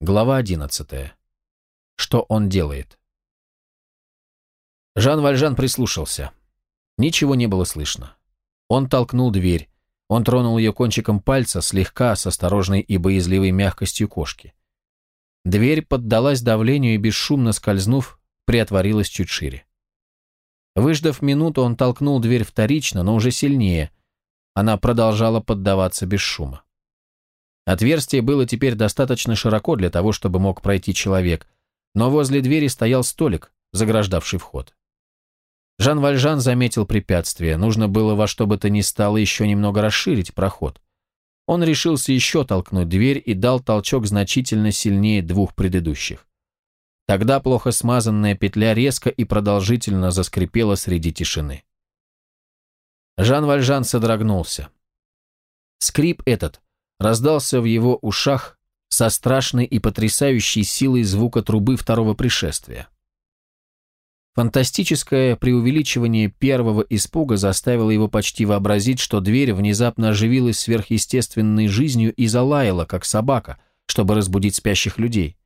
Глава 11. Что он делает? Жан Вальжан прислушался. Ничего не было слышно. Он толкнул дверь. Он тронул ее кончиком пальца, слегка, с осторожной и боязливой мягкостью кошки. Дверь поддалась давлению и, бесшумно скользнув, приотворилась чуть шире. Выждав минуту, он толкнул дверь вторично, но уже сильнее. Она продолжала поддаваться без шума. Отверстие было теперь достаточно широко для того, чтобы мог пройти человек, но возле двери стоял столик, заграждавший вход. Жан Вальжан заметил препятствие, нужно было во что бы то ни стало еще немного расширить проход. Он решился еще толкнуть дверь и дал толчок значительно сильнее двух предыдущих. Тогда плохо смазанная петля резко и продолжительно заскрипела среди тишины. Жан Вальжан содрогнулся. Скрип этот раздался в его ушах со страшной и потрясающей силой звука трубы второго пришествия. Фантастическое преувеличивание первого испуга заставило его почти вообразить, что дверь внезапно оживилась сверхъестественной жизнью и залаяла, как собака, чтобы разбудить спящих людей.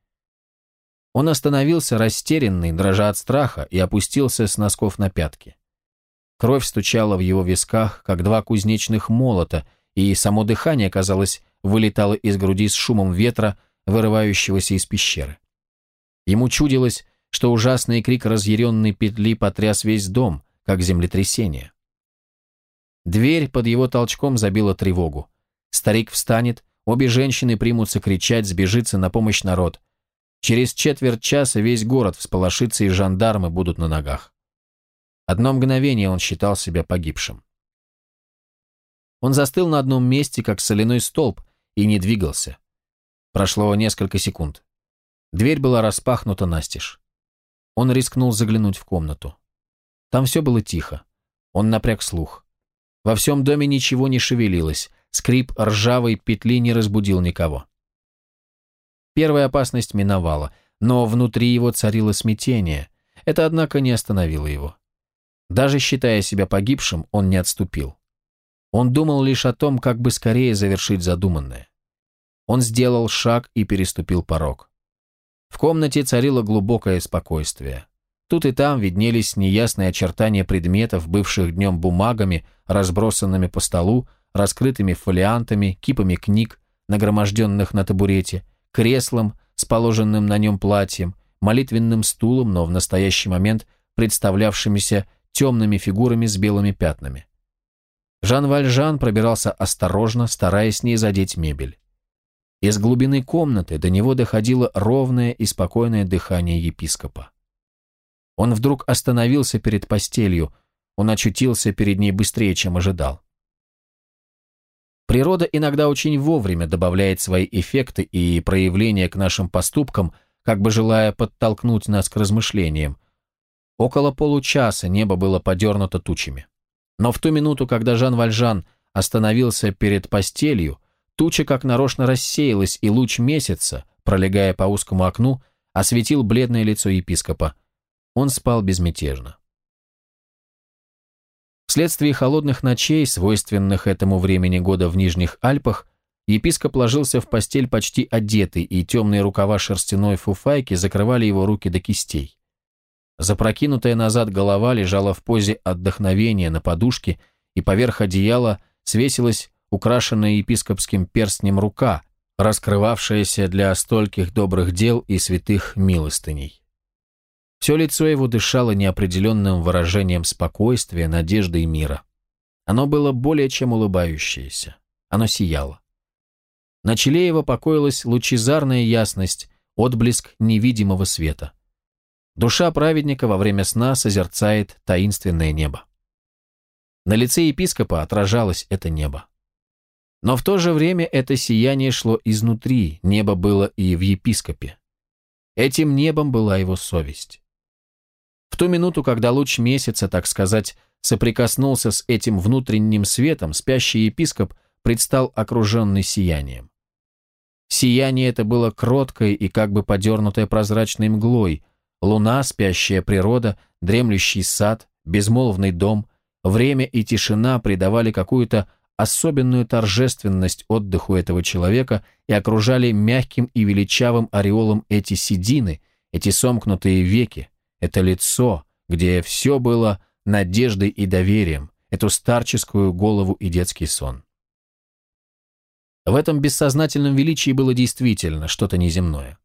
Он остановился растерянный, дрожа от страха, и опустился с носков на пятки. Кровь стучала в его висках, как два кузнечных молота, и само дыхание, казалось, вылетало из груди с шумом ветра, вырывающегося из пещеры. Ему чудилось, что ужасный крик разъяренной петли потряс весь дом, как землетрясение. Дверь под его толчком забила тревогу. Старик встанет, обе женщины примутся кричать, сбежится на помощь народ. Через четверть часа весь город всполошится и жандармы будут на ногах. Одно мгновение он считал себя погибшим. Он застыл на одном месте, как соляной столб, и не двигался. Прошло несколько секунд. Дверь была распахнута настежь. Он рискнул заглянуть в комнату. Там все было тихо. Он напряг слух. Во всем доме ничего не шевелилось, скрип ржавой петли не разбудил никого. Первая опасность миновала, но внутри его царило смятение. Это, однако, не остановило его. Даже считая себя погибшим, он не отступил. Он думал лишь о том, как бы скорее завершить задуманное. Он сделал шаг и переступил порог. В комнате царило глубокое спокойствие. Тут и там виднелись неясные очертания предметов, бывших днем бумагами, разбросанными по столу, раскрытыми фолиантами, кипами книг, нагроможденных на табурете, креслом с положенным на нем платьем, молитвенным стулом, но в настоящий момент представлявшимися темными фигурами с белыми пятнами. Жан Вальжан пробирался осторожно, стараясь не задеть мебель. Из глубины комнаты до него доходило ровное и спокойное дыхание епископа. Он вдруг остановился перед постелью, он очутился перед ней быстрее, чем ожидал. Природа иногда очень вовремя добавляет свои эффекты и проявления к нашим поступкам, как бы желая подтолкнуть нас к размышлениям. Около получаса небо было подернуто тучами. Но в ту минуту, когда Жан Вальжан остановился перед постелью, туча как нарочно рассеялась, и луч месяца, пролегая по узкому окну, осветил бледное лицо епископа. Он спал безмятежно. Вследствие холодных ночей, свойственных этому времени года в Нижних Альпах, епископ ложился в постель почти одетый, и темные рукава шерстяной фуфайки закрывали его руки до кистей. Запрокинутая назад голова лежала в позе отдохновения на подушке, и поверх одеяла свесилась украшенная епископским перстнем рука, раскрывавшаяся для стольких добрых дел и святых милостыней. Все лицо его дышало неопределенным выражением спокойствия, надежды и мира. Оно было более чем улыбающееся. Оно сияло. На челе его покоилась лучезарная ясность, отблеск невидимого света. Душа праведника во время сна созерцает таинственное небо. На лице епископа отражалось это небо. Но в то же время это сияние шло изнутри, небо было и в епископе. Этим небом была его совесть. В ту минуту, когда луч месяца, так сказать, соприкоснулся с этим внутренним светом, спящий епископ предстал окруженный сиянием. Сияние это было кроткое и как бы подернутое прозрачной мглой, Луна, спящая природа, дремлющий сад, безмолвный дом, время и тишина придавали какую-то особенную торжественность отдыху этого человека и окружали мягким и величавым ореолом эти седины, эти сомкнутые веки, это лицо, где все было надеждой и доверием, эту старческую голову и детский сон. В этом бессознательном величии было действительно что-то неземное.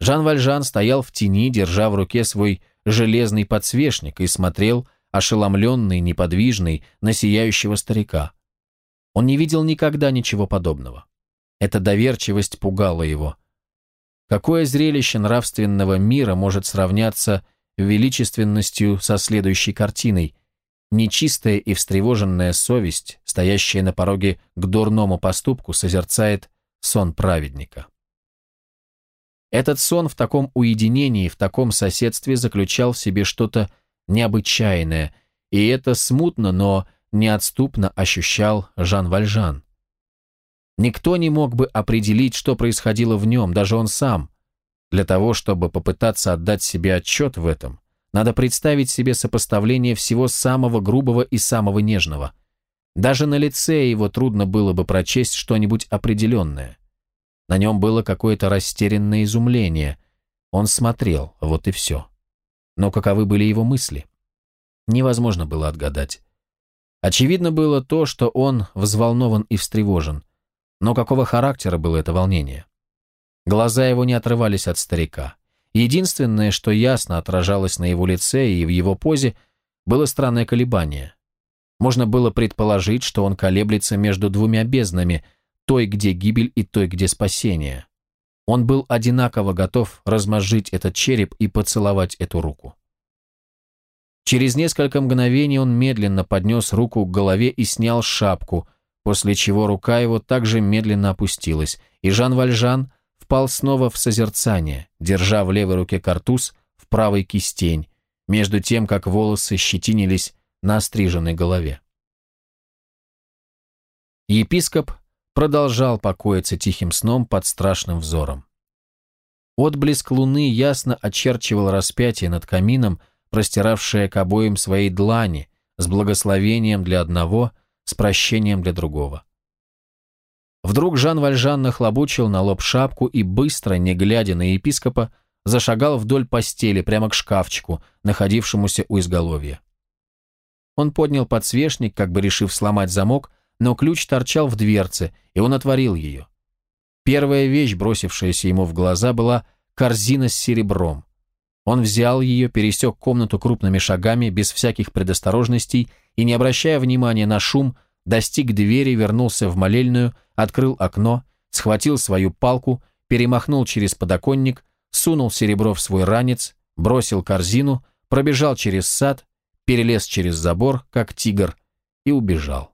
Жан Вальжан стоял в тени, держа в руке свой железный подсвечник и смотрел, ошеломленный, неподвижный, на сияющего старика. Он не видел никогда ничего подобного. Эта доверчивость пугала его. Какое зрелище нравственного мира может сравняться величественностью со следующей картиной? Нечистая и встревоженная совесть, стоящая на пороге к дурному поступку, созерцает сон праведника. Этот сон в таком уединении, в таком соседстве заключал в себе что-то необычайное, и это смутно, но неотступно ощущал Жан Вальжан. Никто не мог бы определить, что происходило в нем, даже он сам. Для того, чтобы попытаться отдать себе отчет в этом, надо представить себе сопоставление всего самого грубого и самого нежного. Даже на лице его трудно было бы прочесть что-нибудь определенное. На нем было какое-то растерянное изумление. Он смотрел, вот и все. Но каковы были его мысли? Невозможно было отгадать. Очевидно было то, что он взволнован и встревожен. Но какого характера было это волнение? Глаза его не отрывались от старика. Единственное, что ясно отражалось на его лице и в его позе, было странное колебание. Можно было предположить, что он колеблется между двумя безднами, той, где гибель, и той, где спасение. Он был одинаково готов размозжить этот череп и поцеловать эту руку. Через несколько мгновений он медленно поднес руку к голове и снял шапку, после чего рука его также медленно опустилась, и Жан Вальжан впал снова в созерцание, держа в левой руке картуз, в правой кистень, между тем, как волосы щетинились на остриженной голове. Епископ продолжал покоиться тихим сном под страшным взором. Отблеск луны ясно очерчивал распятие над камином, простиравшее к обоим свои длани, с благословением для одного, с прощением для другого. Вдруг Жан Вальжан нахлобучил на лоб шапку и быстро, не глядя на епископа, зашагал вдоль постели прямо к шкафчику, находившемуся у изголовья. Он поднял подсвечник, как бы решив сломать замок, но ключ торчал в дверце, и он отворил ее. Первая вещь, бросившаяся ему в глаза, была корзина с серебром. Он взял ее, пересек комнату крупными шагами, без всяких предосторожностей, и, не обращая внимания на шум, достиг двери, вернулся в молельную, открыл окно, схватил свою палку, перемахнул через подоконник, сунул серебро в свой ранец, бросил корзину, пробежал через сад, перелез через забор, как тигр, и убежал.